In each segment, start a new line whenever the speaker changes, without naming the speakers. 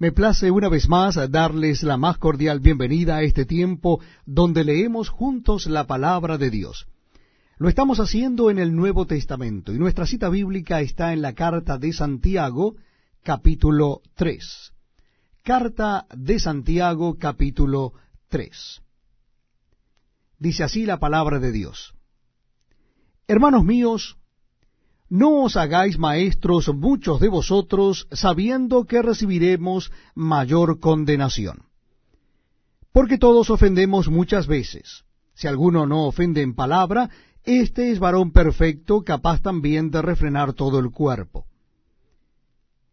Me place una vez más darles la más cordial bienvenida a este tiempo donde leemos juntos la palabra de Dios. Lo estamos haciendo en el Nuevo Testamento y nuestra cita bíblica está en la carta de Santiago, capítulo 3. Carta de Santiago, capítulo 3. Dice así la palabra de Dios. Hermanos míos, no os hagáis maestros muchos de vosotros, sabiendo que recibiremos mayor condenación. Porque todos ofendemos muchas veces. Si alguno no ofende en palabra, éste es varón perfecto, capaz también de refrenar todo el cuerpo.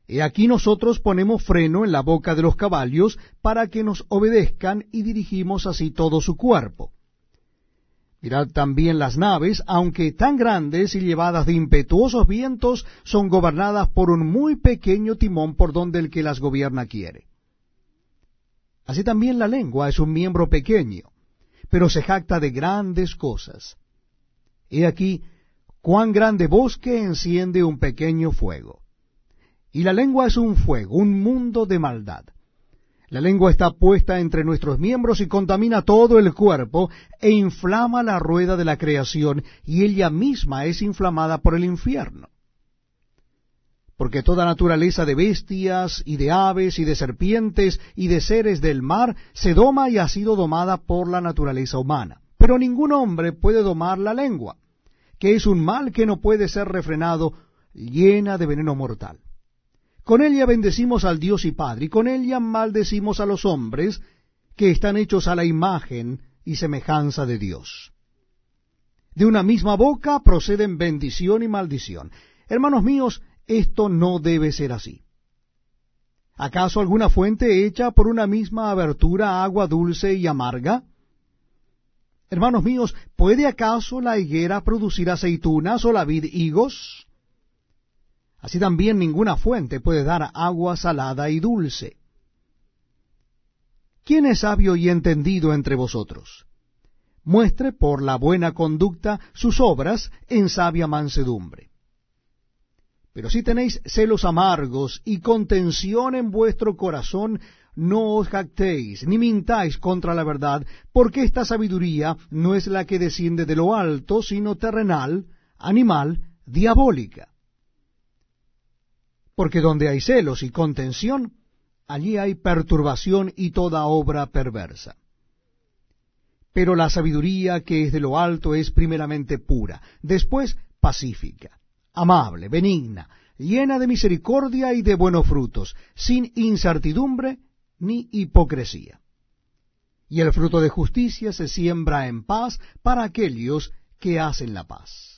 He aquí nosotros ponemos freno en la boca de los caballos para que nos obedezcan y dirigimos así todo su cuerpo. Mirad también las naves, aunque tan grandes y llevadas de impetuosos vientos, son gobernadas por un muy pequeño timón por donde el que las gobierna quiere. Así también la lengua es un miembro pequeño, pero se jacta de grandes cosas. He aquí cuán grande bosque enciende un pequeño fuego. Y la lengua es un fuego, un mundo de maldad. La lengua está puesta entre nuestros miembros y contamina todo el cuerpo e inflama la rueda de la creación y ella misma es inflamada por el infierno. Porque toda naturaleza de bestias y de aves y de serpientes y de seres del mar se doma y ha sido domada por la naturaleza humana. Pero ningún hombre puede domar la lengua, que es un mal que no puede ser refrenado, llena de veneno mortal. Con ella bendecimos al Dios y Padre, y con ella maldecimos a los hombres que están hechos a la imagen y semejanza de Dios. De una misma boca proceden bendición y maldición. Hermanos míos, esto no debe ser así. ¿Acaso alguna fuente hecha por una misma abertura agua dulce y amarga? Hermanos míos, ¿puede acaso la higuera producir aceitunas o la vid higos? Así también ninguna fuente puede dar agua salada y dulce. ¿Quién es sabio y entendido entre vosotros? Muestre por la buena conducta sus obras en sabia mansedumbre. Pero si tenéis celos amargos y contención en vuestro corazón, no os jactéis, ni mintáis contra la verdad, porque esta sabiduría no es la que desciende de lo alto, sino terrenal, animal, diabólica porque donde hay celos y contención, allí hay perturbación y toda obra perversa. Pero la sabiduría que es de lo alto es primeramente pura, después pacífica, amable, benigna, llena de misericordia y de buenos frutos, sin incertidumbre ni hipocresía. Y el fruto de justicia se siembra en paz para aquellos que hacen la paz.